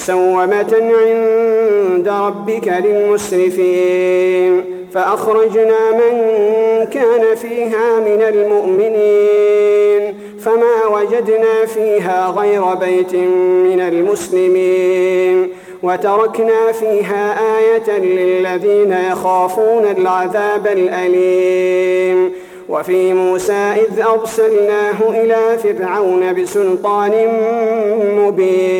مسومة عند ربك للمسرفين. فأخرجنا من كان فيها من المؤمنين. فما وجدنا فيها غير بيت من المسلمين. وتركنا فيها آية للذين يخافون العذاب الأليم. وفي موسى إذ أرسلناه إلى فرعون بسلطان مبين.